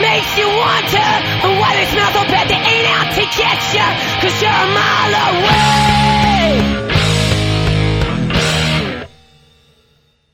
makes you want to. But when it's so bad, they ain't out to get you. Cause you're a mom.